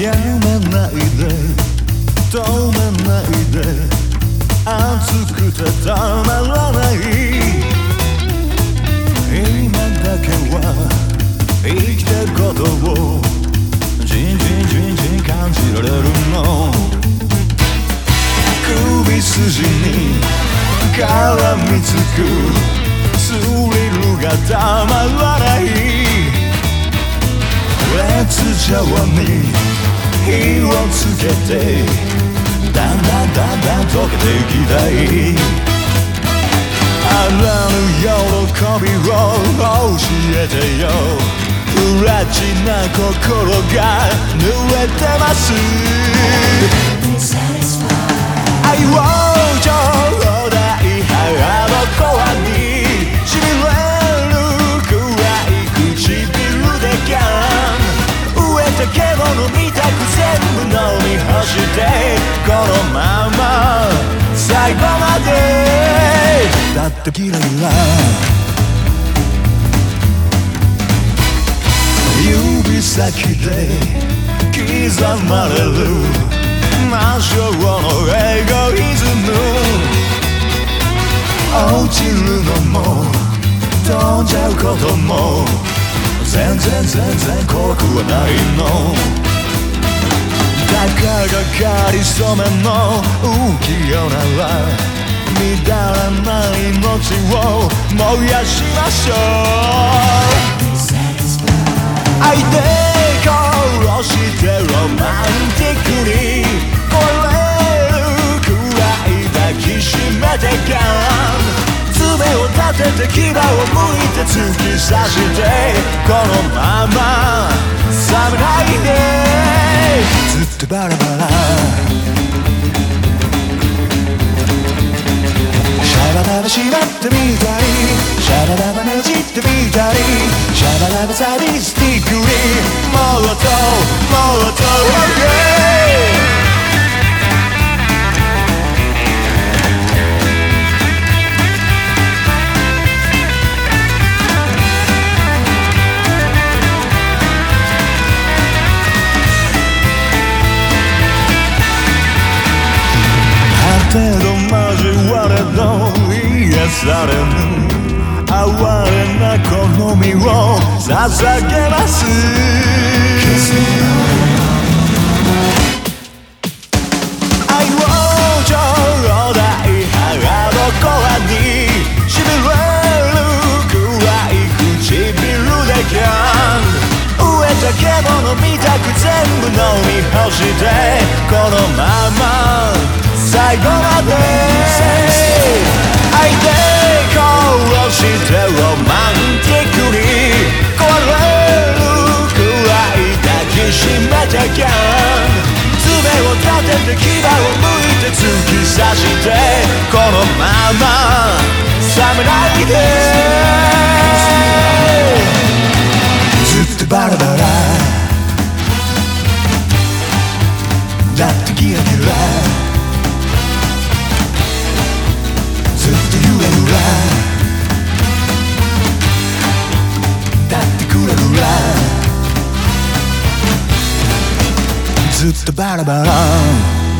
やめないで止めないで熱くてたまらない。今だけは生きてることをじんじんじんじん感じられるの。首筋に絡みつくスリルがたまらない。熱情に火をつけてだんだんだんだん溶けていきたいあらぬ喜びを教えてよ不らちな心が濡れてますってキラキラ指先で刻まれる。魔性のエゴイズム。落ちるのも飛んじゃうことも全然全然怖くはないの。たかがかりそめの浮世なら乱らない命を燃やしましょう。愛で殺してロマンティックに壊れるくらい抱きしめてか爪を立てて牙を向いて突き刺してこのままシャバダバ縛ってみたりシャバダバねじってみたりシャバダバサディスティックにもっともっと OK 果てど交われどされぬ。哀れな好みを捧げます。愛をちょうだ。い母の子はにしびれるくらい唇でキャン。飢えた獣みたく全部飲み干してこのまま。最後まで。してロマンティックに壊れるくらい抱きしめてキャン爪を立てて牙をむいて突き刺してこのまま冷めないでずっとバラバラ。